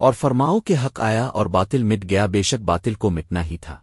اور فرماؤ کہ حق آیا اور باطل مٹ گیا، بے شک باطل کو مٹنا ہی تھا۔